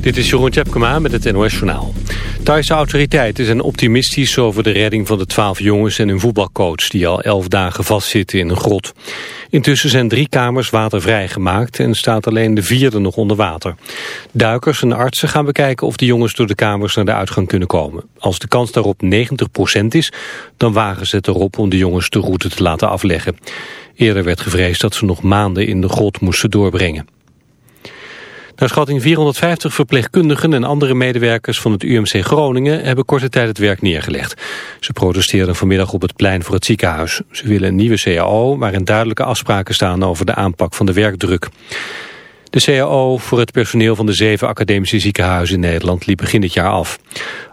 Dit is Jeroen Tjepkema met het NOS Journaal. Thaise autoriteiten zijn optimistisch over de redding van de twaalf jongens en hun voetbalcoach... die al elf dagen vastzitten in een grot. Intussen zijn drie kamers watervrij gemaakt en staat alleen de vierde nog onder water. Duikers en artsen gaan bekijken of de jongens door de kamers naar de uitgang kunnen komen. Als de kans daarop 90% is, dan wagen ze het erop om de jongens de route te laten afleggen. Eerder werd gevreesd dat ze nog maanden in de grot moesten doorbrengen. Naar schatting 450 verpleegkundigen en andere medewerkers van het UMC Groningen hebben korte tijd het werk neergelegd. Ze protesteerden vanmiddag op het plein voor het ziekenhuis. Ze willen een nieuwe CAO waarin duidelijke afspraken staan over de aanpak van de werkdruk. De CAO voor het personeel van de zeven academische ziekenhuizen in Nederland liep begin dit jaar af.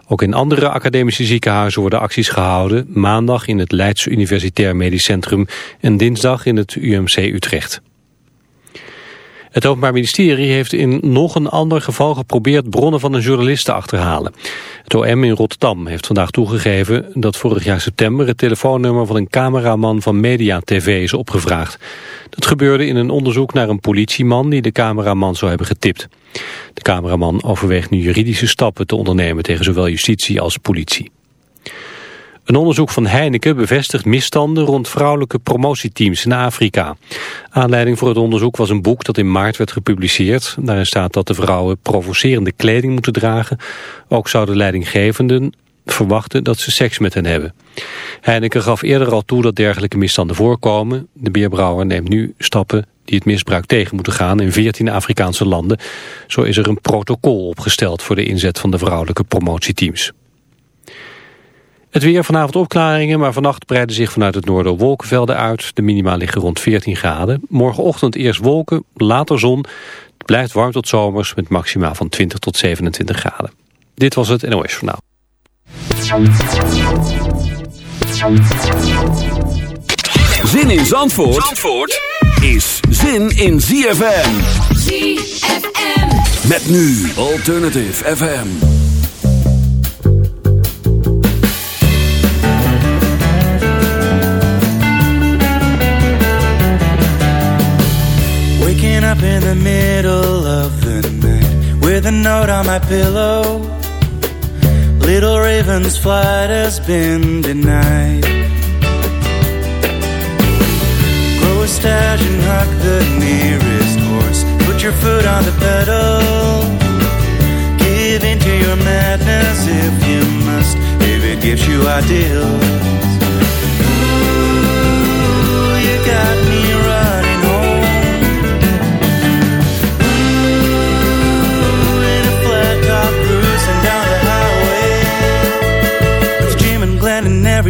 Ook in andere academische ziekenhuizen worden acties gehouden. Maandag in het Leids Universitair Medisch Centrum en dinsdag in het UMC Utrecht. Het Openbaar Ministerie heeft in nog een ander geval geprobeerd bronnen van een journalist te achterhalen. Het OM in Rotterdam heeft vandaag toegegeven dat vorig jaar september het telefoonnummer van een cameraman van Media TV is opgevraagd. Dat gebeurde in een onderzoek naar een politieman die de cameraman zou hebben getipt. De cameraman overweegt nu juridische stappen te ondernemen tegen zowel justitie als politie. Een onderzoek van Heineken bevestigt misstanden rond vrouwelijke promotieteams in Afrika. Aanleiding voor het onderzoek was een boek dat in maart werd gepubliceerd. Daarin staat dat de vrouwen provocerende kleding moeten dragen. Ook zouden leidinggevenden verwachten dat ze seks met hen hebben. Heineken gaf eerder al toe dat dergelijke misstanden voorkomen. De bierbrouwer neemt nu stappen die het misbruik tegen moeten gaan in 14 Afrikaanse landen. Zo is er een protocol opgesteld voor de inzet van de vrouwelijke promotieteams. Het weer vanavond opklaringen, maar vannacht breiden zich vanuit het noorden wolkenvelden uit. De minima liggen rond 14 graden. Morgenochtend eerst wolken, later zon. Het blijft warm tot zomers met maxima van 20 tot 27 graden. Dit was het NOS Journaal. Zin in Zandvoort, Zandvoort is zin in ZFM. ZFM. Met nu Alternative FM. Up in the middle of the night with a note on my pillow. Little Raven's flight has been denied. Grow a stash and hug the nearest horse. Put your foot on the pedal. Give into your madness if you must, if it gives you ideals. Ooh, you got me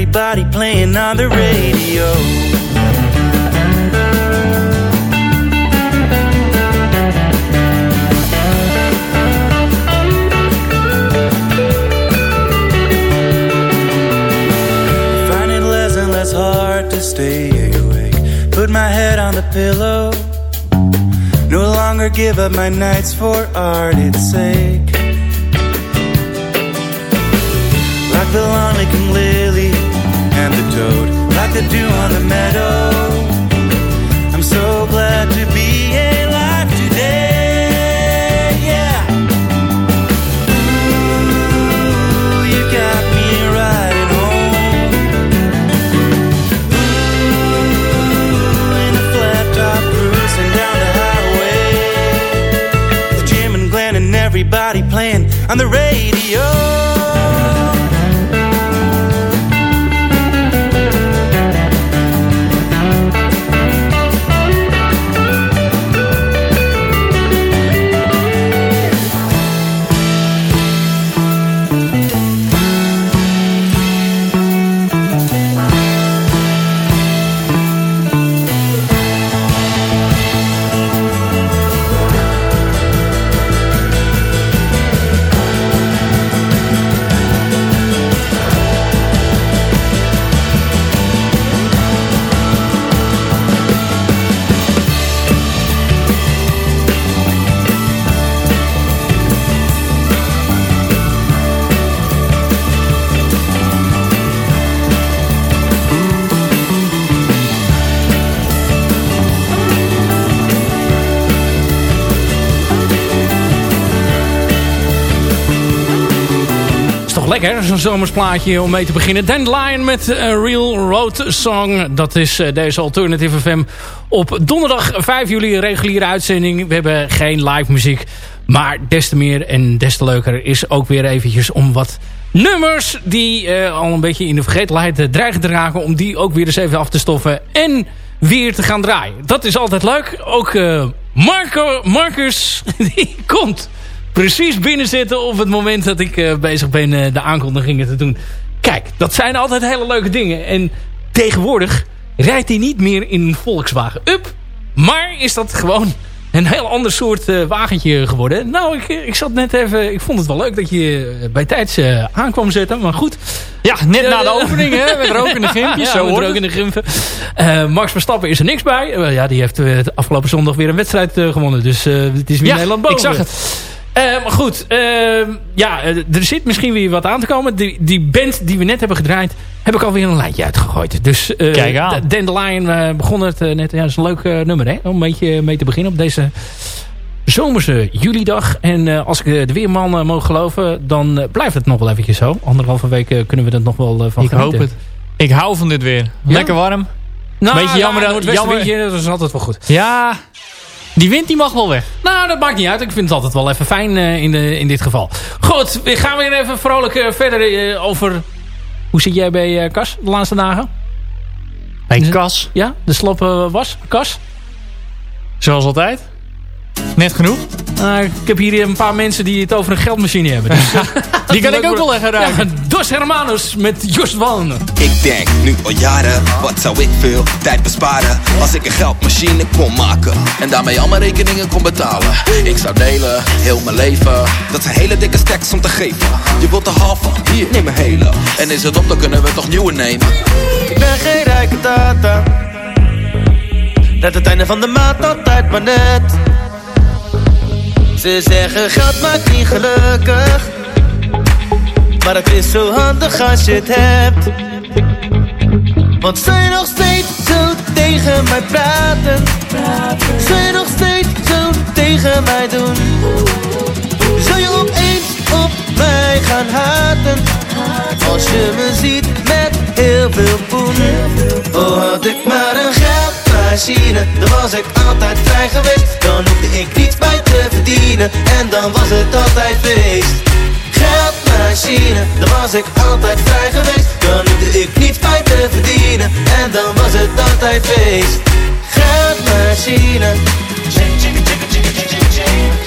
everybody playing on the radio. Find it less and less hard to stay awake. Put my head on the pillow. No longer give up my nights for art's sake. Like the lonely lily and toad, like the dew on the meadow. I'm so glad to be alive today. Yeah. Ooh, you got me riding home. Ooh, in a flat top cruising down the highway. With Jim and Glenn and everybody playing on the radio. Zomersplaatje om mee te beginnen. Dandelion met A Real Road Song. Dat is uh, deze Alternative FM op donderdag 5 juli reguliere uitzending. We hebben geen live muziek. Maar des te meer en des te leuker is ook weer eventjes om wat nummers... die uh, al een beetje in de vergetelheid dreigen te raken... om die ook weer eens even af te stoffen en weer te gaan draaien. Dat is altijd leuk. Ook Marco, Marcus, die komt precies binnenzitten op het moment dat ik uh, bezig ben uh, de aankondigingen te doen. Kijk, dat zijn altijd hele leuke dingen. En tegenwoordig rijdt hij niet meer in een Volkswagen Up. Maar is dat gewoon een heel ander soort uh, wagentje geworden. Nou, ik, ik zat net even... Ik vond het wel leuk dat je bij tijds aankwam zetten. Maar goed. Ja, net na de opening, hè. Met rook in de gimpjes. ja, met rook in de. Max Verstappen is er niks bij. ja, die heeft afgelopen zondag weer een wedstrijd gewonnen. Dus het is weer ja, Nederland boven. ik zag het. Uh, maar goed, uh, ja, er zit misschien weer wat aan te komen. Die, die band die we net hebben gedraaid, heb ik alweer een lijntje uitgegooid. Dus uh, Kijk aan. Dandelion begon het net. Ja, dat is een leuk nummer, hè? Om een beetje mee te beginnen op deze zomerse julidag. En als ik de weerman mogen geloven, dan blijft het nog wel eventjes zo. Anderhalve week kunnen we er nog wel van Ik genieten. hoop het. Ik hou van dit weer. Lekker warm. Nou, Beetje jammer ja, dat- noordwestenwindje, dat is altijd wel goed. Ja, die wind die mag wel weg. Nou, dat maakt niet uit. Ik vind het altijd wel even fijn eh, in, de, in dit geval. Goed, we gaan weer even vrolijk eh, verder eh, over... Hoe zit jij bij Kas de laatste dagen? Bij Kas, Ja, de slop eh, was? Kas? zoals altijd. Net genoeg. Nou, ik heb hier een paar mensen die het over een geldmachine hebben. Dus, eh, Die kan ik ook wel even ruiken. ja, Dos Hermanos met Jos Wallen. Ik denk nu al jaren, wat zou ik veel tijd besparen Als ik een geldmachine kon maken En daarmee al mijn rekeningen kon betalen Ik zou delen, heel mijn leven Dat zijn hele dikke stacks om te geven Je wilt de halve, hier, neem een hele En is het op, dan kunnen we toch nieuwe nemen Ik ben geen rijke tata. Dat het einde van de maand altijd maar net. Ze zeggen geld maakt niet gelukkig. Maar het is zo handig als je het hebt. Want je nog steeds zo tegen mij praten? Je nog steeds zo tegen mij doen? Zou je opeens op mij gaan haten? Als je me ziet met heel veel poen Oh had ik maar een geldmachine Dan was ik altijd vrij geweest. Dan hoefde ik niets bij te verdienen. En dan was het altijd feest. Geldmachine, dan was ik altijd vrij geweest. Dan hoefde ik niets bij te verdienen. En dan was het altijd feest. Geldmachine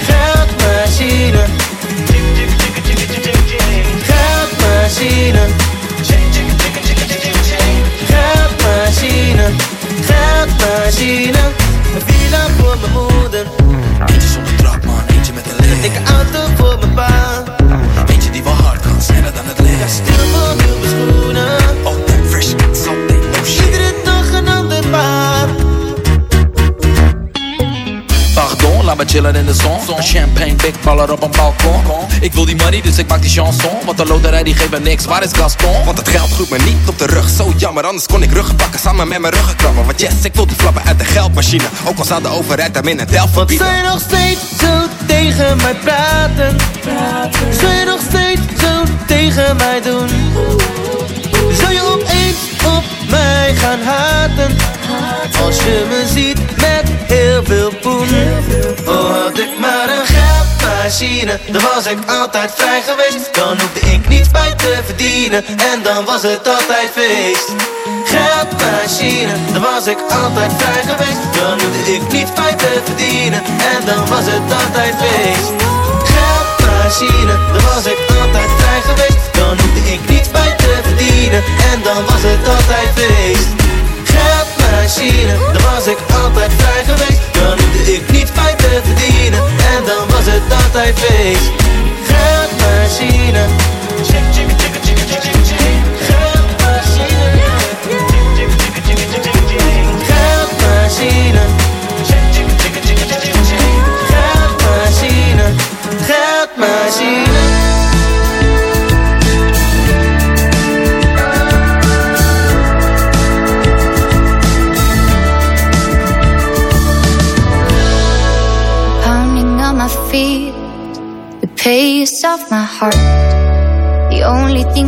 Geldmachine Geldmachine Geldmachine Geldmachine Een villa voor mijn moeder. Eentje zonder trap man, eentje met een Een licht dikke auto voor mijn pa. Eentje die wel hard kan, sneller dan het licht laat me chillen in de zon. Een champagne, big baller op een balkon. Ik wil die money, dus ik maak die chanson. Want de loterij die geeft me niks, waar is Gaston? Want het geld groeit me niet op de rug, zo jammer Anders kon ik ruggen pakken, samen met mijn ruggenkrabben Want yes, ik wil die flappen uit de geldmachine. Ook al zou de overheid hem in het delft Wat verbieden. zou je nog steeds zo tegen mij praten? Zou je nog steeds zo tegen mij doen? Mij gaan haten? Als je me ziet met heel veel poen. Oh had ik maar een geldmachine Dan was ik altijd vrij geweest. Dan hoefde ik niets bij te verdienen En dan was het altijd feest. Geldmachine Dan was ik altijd vrij geweest. Dan hoefde ik niets bij te verdienen En dan was het altijd feest. Geldmachine Dan was ik Dan hoefde ik niets bij te verdienen. En dan was het altijd feest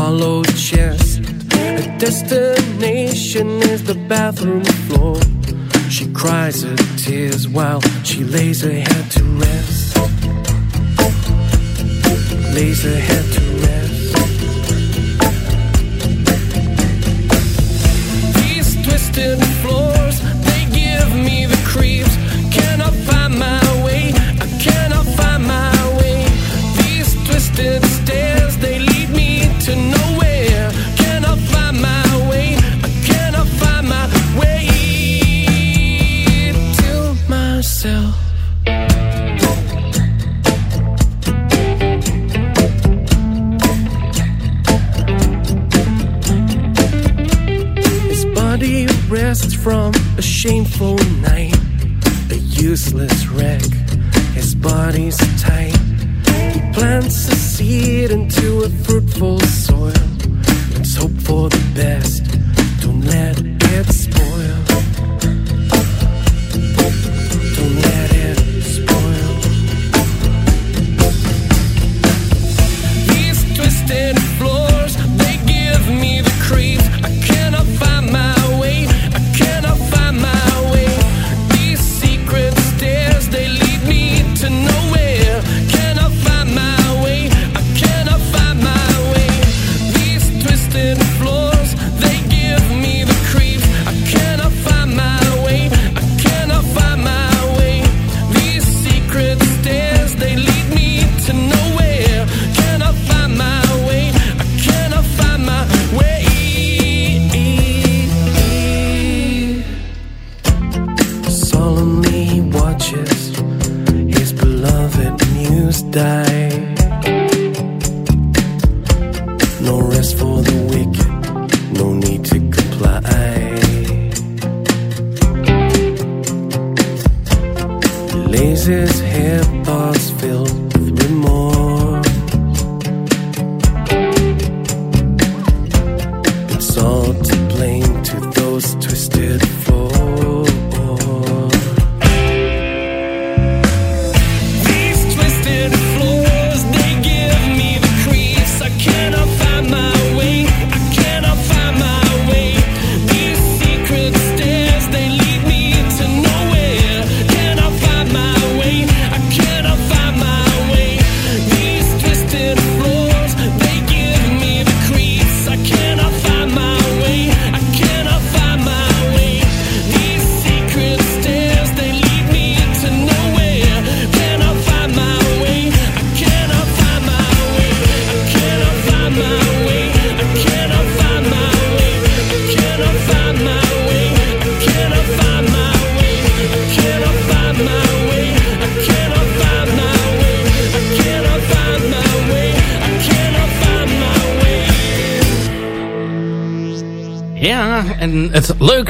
Hollow chest. Her destination is the bathroom floor. She cries her tears while she lays her head to rest. Lays her head to rest. These twisted floors, they give me the creeps. From a shameful night, a useless wreck. His body's tight. He plants a seed into a fruitful soil.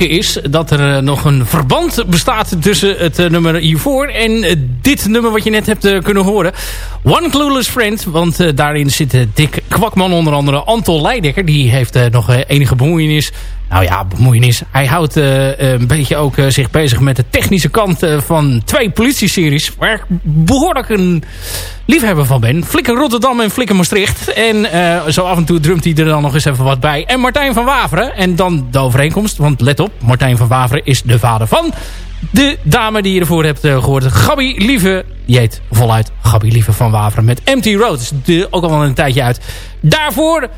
Is dat er eh, nog een verband bestaat tussen het eh, nummer hiervoor en eh, dit nummer wat je net hebt kunnen horen. One Clueless Friend, want daarin zit Dick Kwakman onder andere. Anton Leidekker, die heeft nog enige bemoeienis. Nou ja, bemoeienis. Hij houdt een beetje ook zich bezig met de technische kant van twee politieseries. Waar behoorlijk een liefhebber van ben. Flikker Rotterdam en Flikker Maastricht. En eh, zo af en toe drumt hij er dan nog eens even wat bij. En Martijn van Waveren. En dan de overeenkomst. Want let op, Martijn van Waveren is de vader van de dame die je ervoor hebt eh, gehoord. Gabi Lieve. Heet voluit Gabi Lieve van Waveren. Met Empty Road. De- ook al wel een tijdje uit. Daarvoor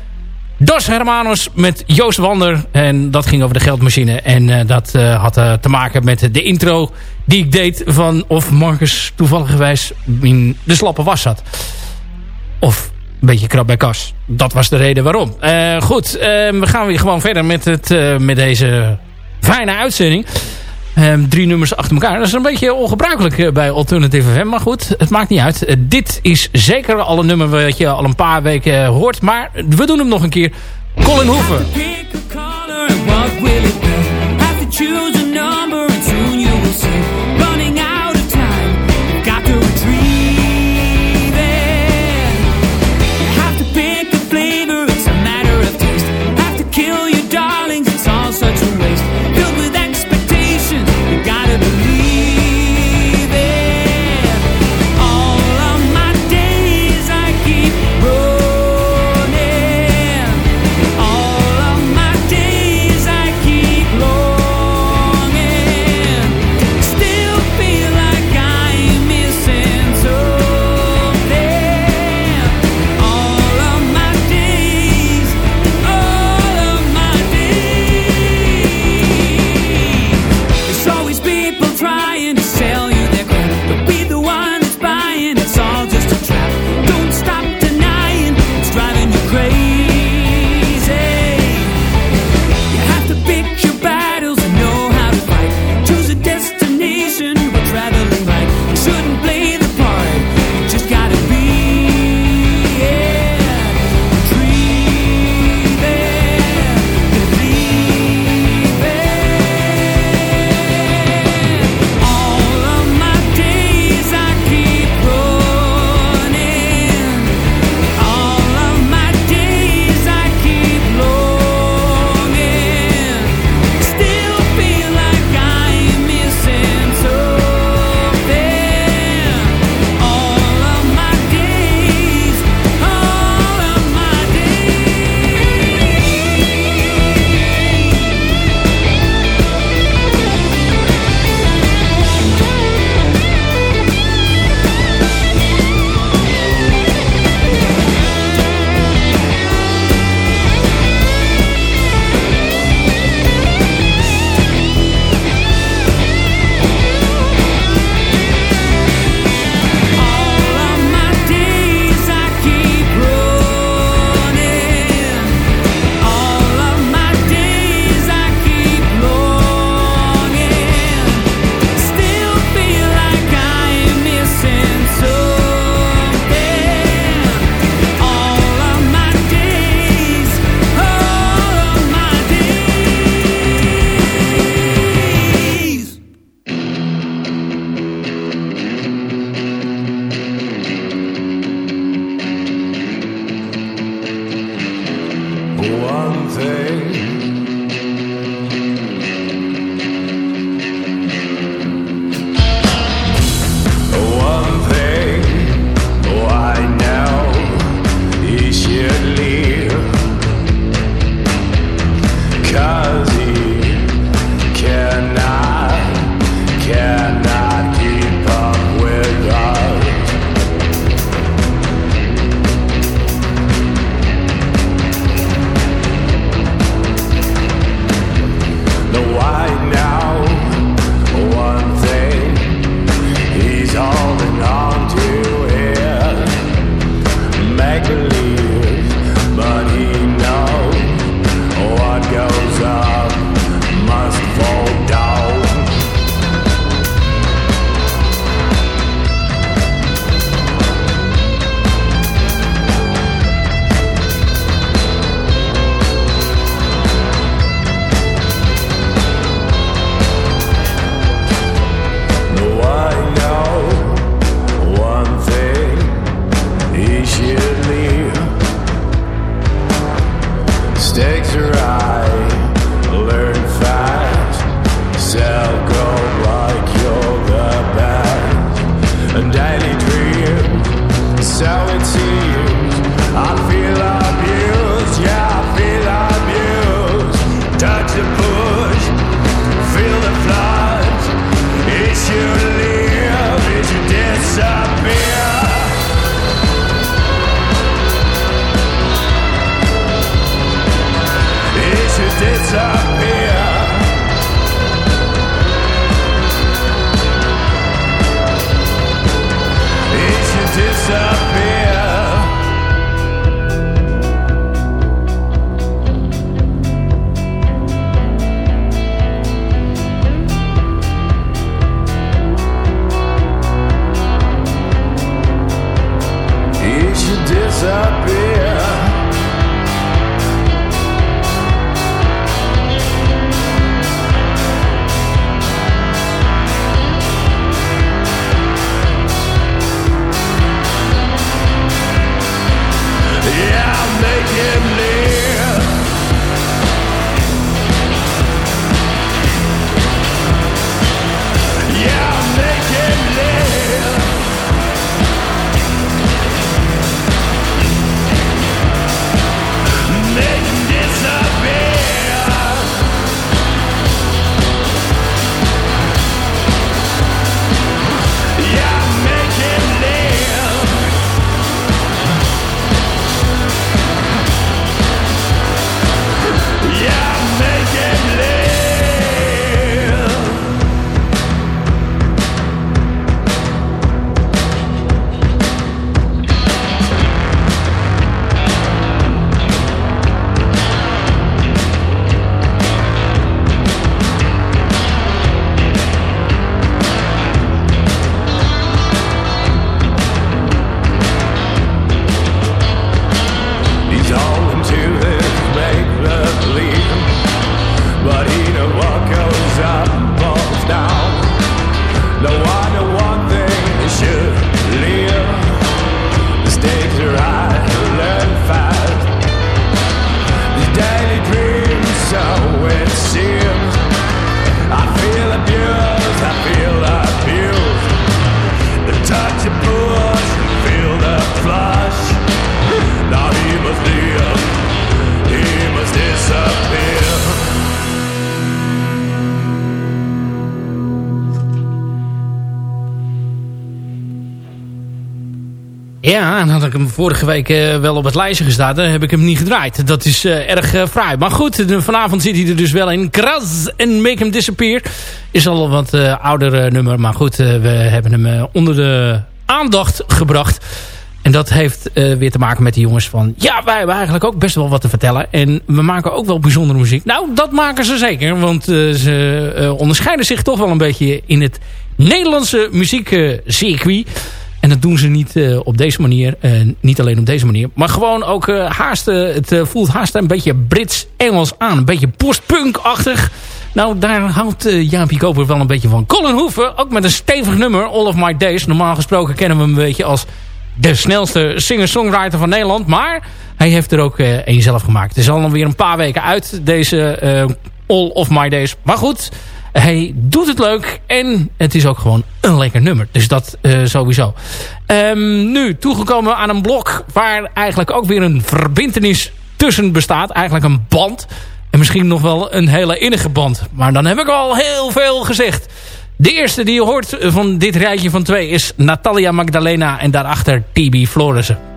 Dos Hermanos met Joost Wander. En dat ging over de geldmachine. En eh, dat eh, had eh, te maken met de intro die ik deed van of Marcus toevallig in de slappe was zat. Of een beetje krab bij kas. Dat was de reden waarom. Goed, we gaan weer gewoon verder met, het, met deze fijne uitzending. Ehm, drie nummers achter elkaar. Dat is een beetje ongebruikelijk eh, bij Alternative FM. Maar goed, het maakt niet uit. Eh, dit is zeker al een nummer wat je al een paar weken eh, hoort. Maar we doen hem nog een keer. Colin Hoover. feeling Ja, en had ik hem vorige week uh, wel op het lijstje gestaan. Dan heb ik hem niet gedraaid. Dat is uh, erg uh, fraai. Maar goed, vanavond zit hij er dus wel in. Kras en Make Him Disappear. Is al een wat ouder nummer. Maar goed, we hebben hem onder de aandacht gebracht. En dat heeft weer te maken met die jongens van... Ja, wij hebben eigenlijk ook best wel wat te vertellen. En we maken ook wel bijzondere muziek. Nou, dat maken ze zeker. Want ze onderscheiden zich toch wel een beetje in het Nederlandse muziekcircuit. En dat doen ze niet uh, op deze manier. Uh, niet alleen op deze manier. Maar gewoon ook uh, haast, het voelt haast een beetje Brits-Engels aan. Een beetje postpunk-achtig. Nou, daar houdt uh, Jaapie Koper wel een beetje van. Colin Hoeven, ook met een stevig nummer. All of My Days. Normaal gesproken kennen we hem een beetje als de snelste singer-songwriter van Nederland. Maar hij heeft er ook een zelf gemaakt. Het is al weer een paar weken uit, deze All of My Days. Maar goed, hij doet het leuk en het is ook gewoon een lekker nummer. Dus dat uh, sowieso. Um, nu toegekomen aan een blok waar eigenlijk ook weer een verbindenis tussen bestaat. Eigenlijk een band. En misschien nog wel een hele innige band. Maar dan heb ik al heel veel gezegd. De eerste die je hoort van dit rijtje van twee is Natalia Magdalena en daarachter TB Florissen.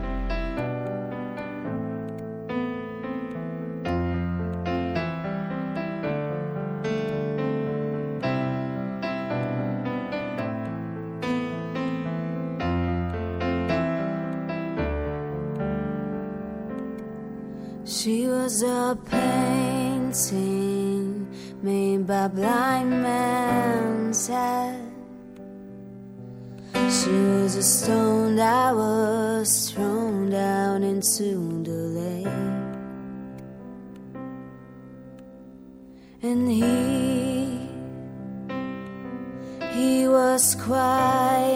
A painting made by blind man's hand. She was a stone that was thrown down into the lake. And he, he was quite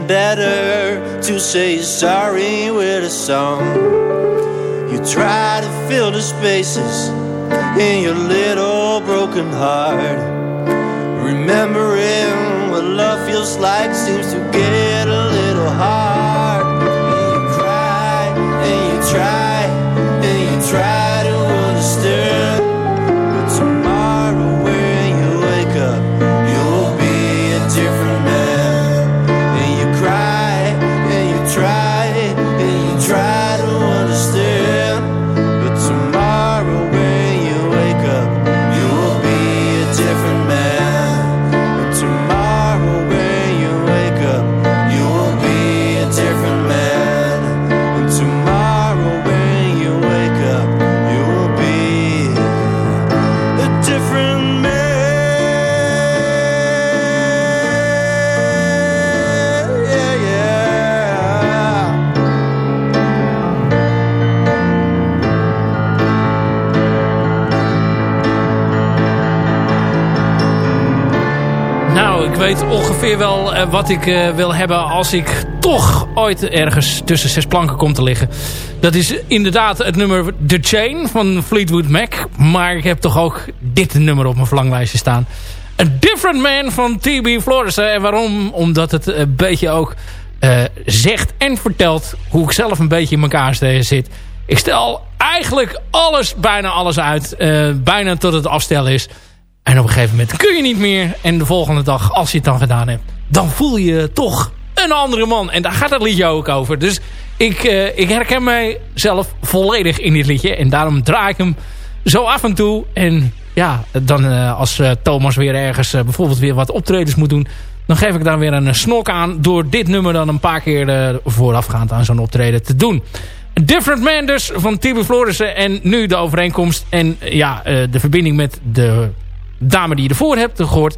better to say sorry with a song? You try to fill the spaces in your little broken heart. Wel eh, wat ik eh, wil hebben als ik toch ooit ergens tussen zes planken kom te liggen. Dat is inderdaad het nummer The Chain van Fleetwood Mac. Maar ik heb toch ook dit nummer op mijn verlanglijstje staan. A Different Man van T.B. Florissen. En waarom? Omdat het een beetje ook eh, zegt en vertelt hoe ik zelf een beetje in elkaar zit. Ik stel eigenlijk alles, bijna alles uit. bijna tot het afstellen is. En op een gegeven moment kun je niet meer. En de volgende dag, als je het dan gedaan hebt... dan voel je toch een andere man. En daar gaat het liedje ook over. Dus ik, eh, ik herken mijzelf volledig in dit liedje. En daarom draai ik hem zo af en toe. En ja, dan eh, als eh, Thomas weer ergens bijvoorbeeld weer wat optredens moet doen... dan geef ik daar weer een snok aan... door dit nummer dan een paar keer voorafgaand aan zo'n optreden te doen. Different Man dus van Tibi Florissen. En nu de overeenkomst en ja, de verbinding met de dame die je ervoor hebt gehoord.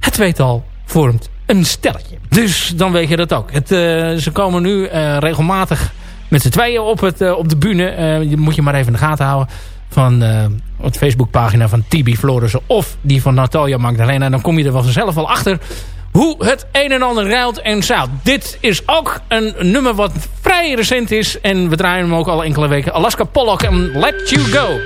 Het tweetal vormt een stelletje. Dus dan weet je dat ook. Het, eh, ze komen nu eh, regelmatig met z'n tweeën op, het, eh, op de bühne. Je moet je maar even in de gaten houden. Van het Facebookpagina van Tibi Florissen. Of die van Natalia Magdalena. Dan kom je er wel vanzelf wel achter hoe het een en ander ruilt en zout. Dit is ook een nummer wat vrij recent is. En we draaien hem ook al enkele weken. Alaska Pollock en Let You Go.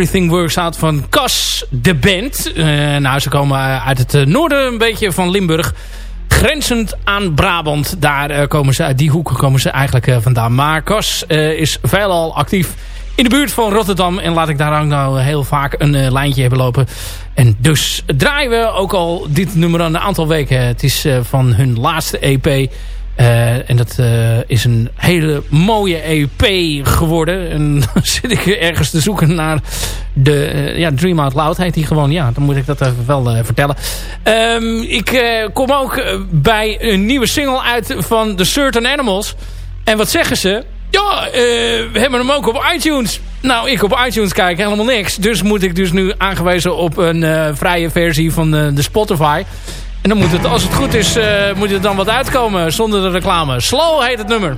Everything Works Out van Cas, de band. Eh, nou, ze komen uit het eh, noorden een beetje van Limburg. Grenzend aan Brabant. Daar eh, komen ze, uit die hoek komen ze eigenlijk vandaan. Maar Cas is veelal actief in de buurt van Rotterdam. En laat ik daar ook nou heel vaak een lijntje hebben lopen. En dus draaien we ook al dit nummer een aantal weken. Het is van hun laatste EP. Eh, en dat eh, is een hele mooie EP geworden. En dan zit ik ergens te zoeken naar de eh, ja, Dream Out Loud heet die gewoon. Ja, dan moet ik dat even wel vertellen. Ehm, ik kom ook bij een nieuwe single uit van The Certain Animals. En wat zeggen ze? Ja, we hebben hem ook op iTunes. Nou, ik op iTunes kijk helemaal niks. Dus moet ik dus nu aangewezen op een vrije versie van de Spotify. En dan moet het, als het goed is, eh, moet er dan wat uitkomen zonder de reclame. Slow heet het nummer.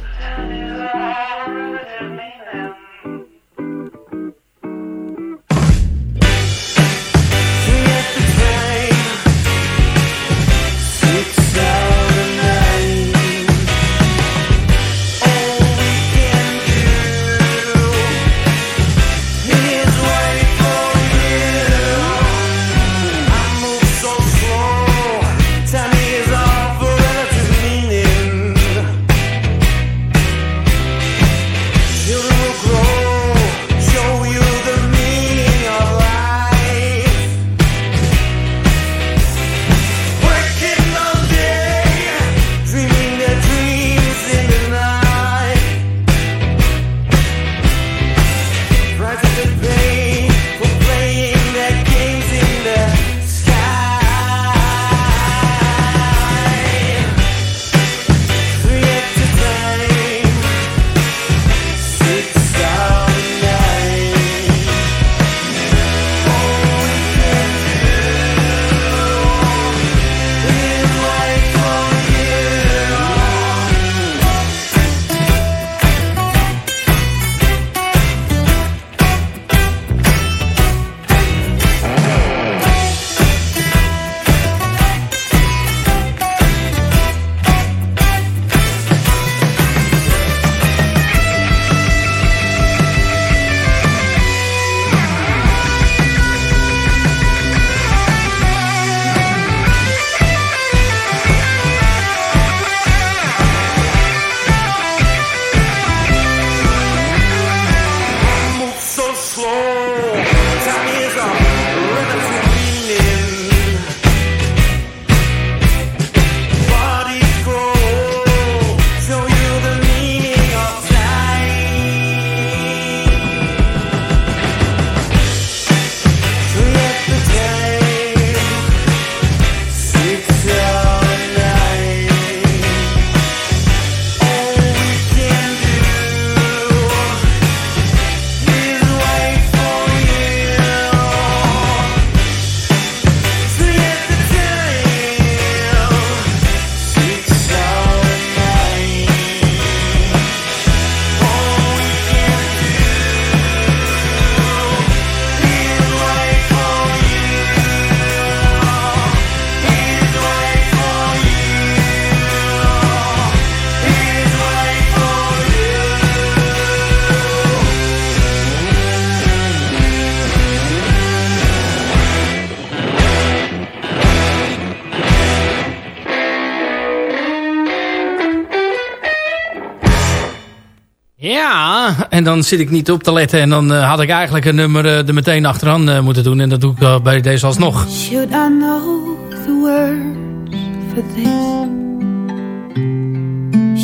En dan zit ik niet op te letten. En dan eh, had ik eigenlijk een nummer eh, er meteen achteraan eh, moeten doen. En dat doe ik bij deze alsnog. Should I know the words for this?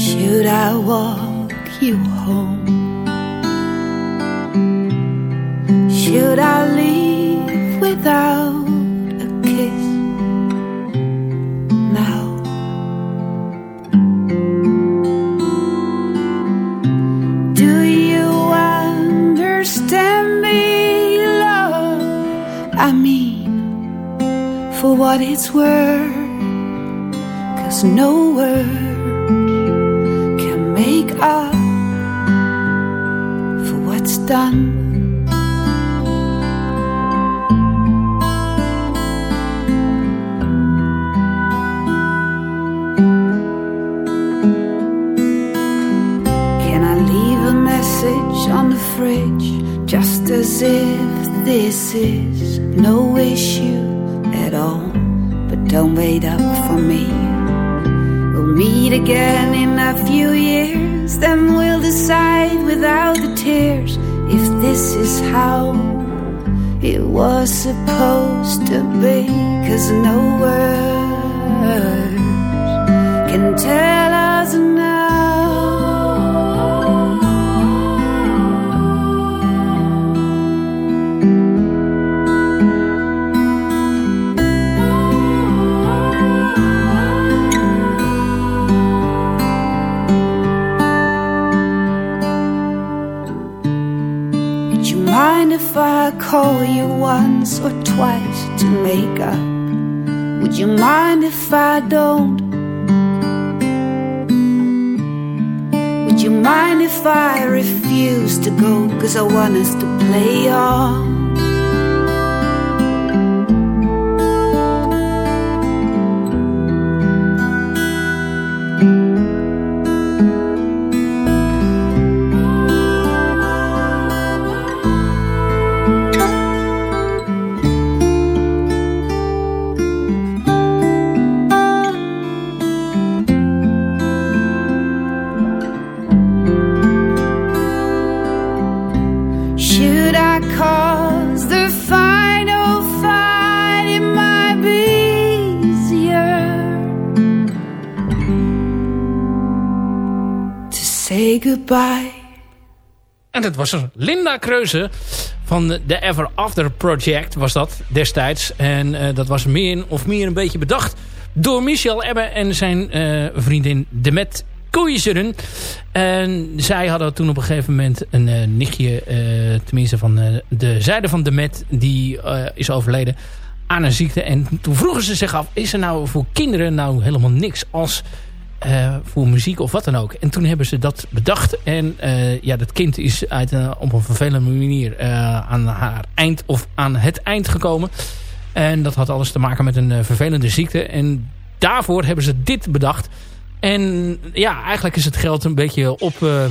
Should I walk you home? Should I leave without a kiss? For what it's worth. Cause no words can make up for what's done. Can I leave a message on the fridge just as if this is no issue don't wait up for me. We'll meet again in a few years, then we'll decide without the tears if this is how it was supposed to be. Cause no words can tell I call you once or twice to make up? Would you mind if I don't? Would you mind if I refuse to go? Cause I want us to play on. Goodbye. En dat was er Linda Kreuze van de Ever After Project was dat destijds. En eh, dat was meer of meer een beetje bedacht door Michel Ebbe en zijn eh, vriendin Demet Koeijzeren. En zij hadden toen op een gegeven moment een eh, nichtje, tenminste van de zijde van Demet, die is overleden aan een ziekte. En toen vroegen ze zich af, is er nou voor kinderen nou helemaal niks als eh, voor muziek of wat dan ook. En toen hebben ze dat bedacht. En eh, ja, dat kind is uit, een- op een vervelende manier eh, aan haar eind of aan het eind gekomen. En dat had alles te maken met een eh, vervelende ziekte. En daarvoor hebben ze dit bedacht. En ja, eigenlijk is het geld een beetje op... eh,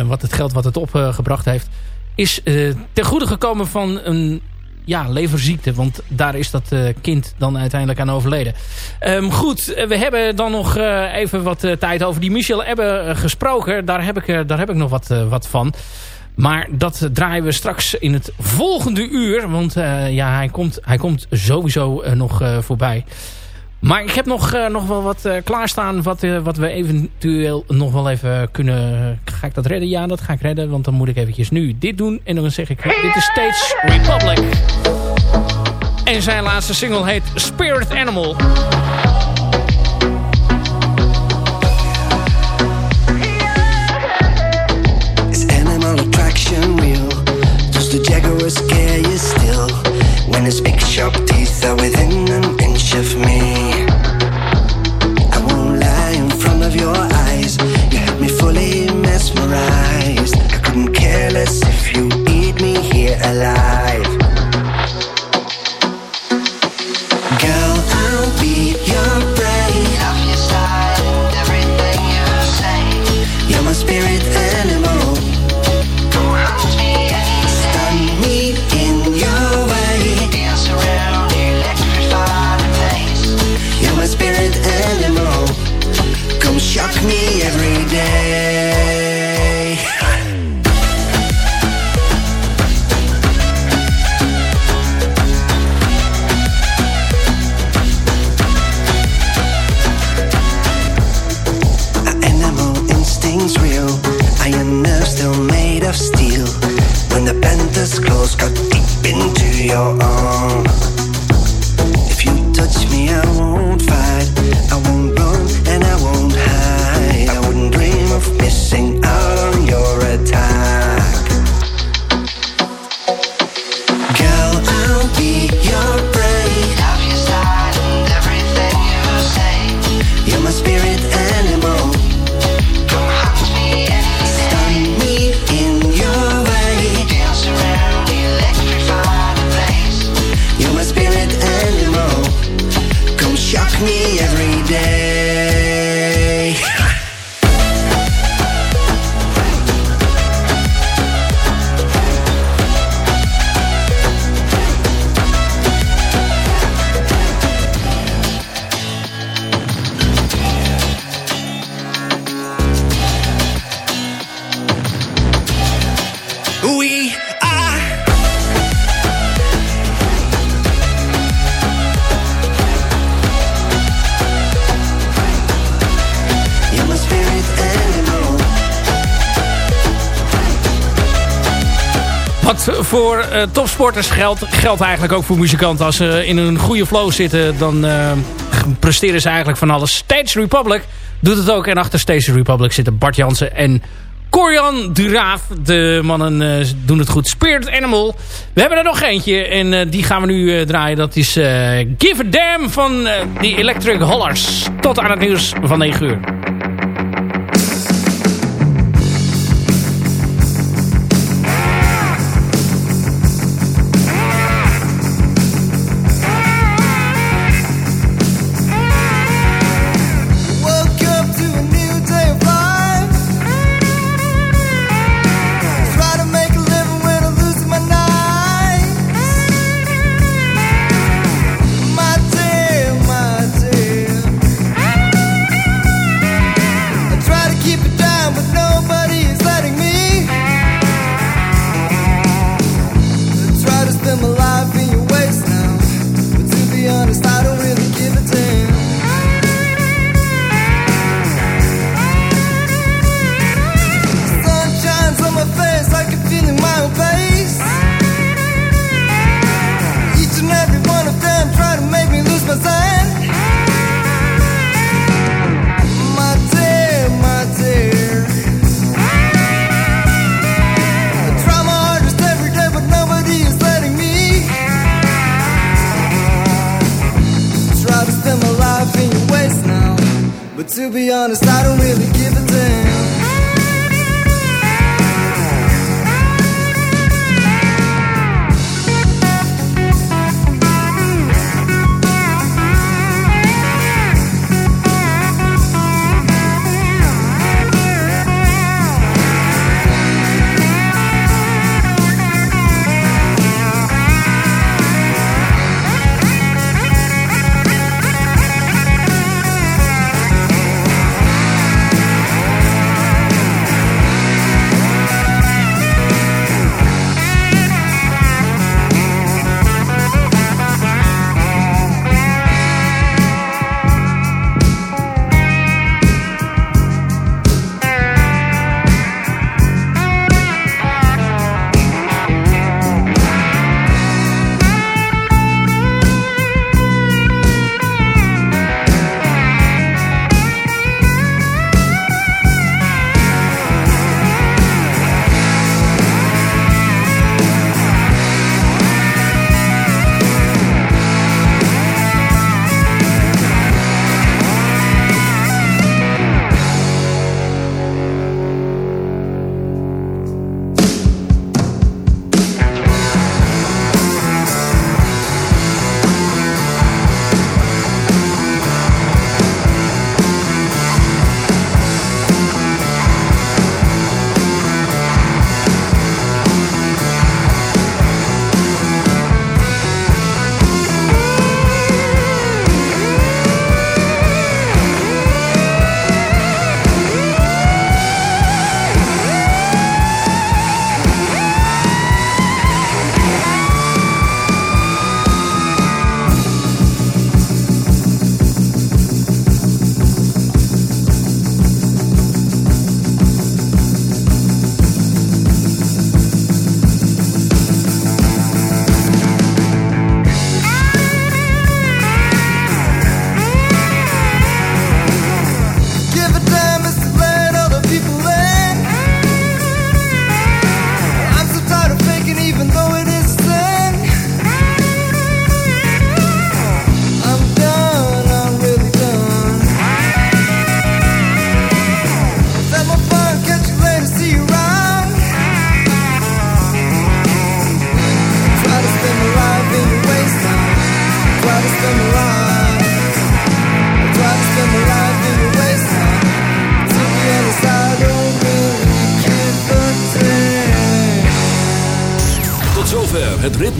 eh, wat het geld wat het opgebracht heeft... is eh, ten goede gekomen van een ja, leverziekte. Want daar is dat eh, kind dan uiteindelijk aan overleden. Ehm, goed, eh, we hebben dan nog eh, even wat tijd over die Michel Ebbe gesproken. Daar heb ik, daar heb ik nog wat, wat van. Maar dat draaien we straks in het volgende uur. Want ja, hij komt, hij komt sowieso nog voorbij. Maar ik heb nog, eh, nog wel wat eh, klaarstaan. Wat, eh, wat we eventueel nog wel even kunnen... Ga ik dat redden? Ja, dat ga ik redden. Want dan moet ik eventjes nu dit doen. En dan zeg ik, dit is States Republic. En zijn laatste single heet Spirit Animal. Is animal attraction real? Does the jaguar scare you still? When his big sharp teeth are within an inch of me. My spirit animal. Voor eh, topsporters geldt, geldt eigenlijk ook voor muzikanten. Als ze in een goede flow zitten, dan eh, presteren ze eigenlijk van alles. Stage Republic doet het ook. En achter Stage Republic zitten Bart Jansen en Corian Duraaf. De mannen eh, doen het goed. Spirit Animal. We hebben er nog eentje en die gaan we nu draaien. Dat is Give a Damn van die Electric Hollers. Tot aan het nieuws van 9 uur.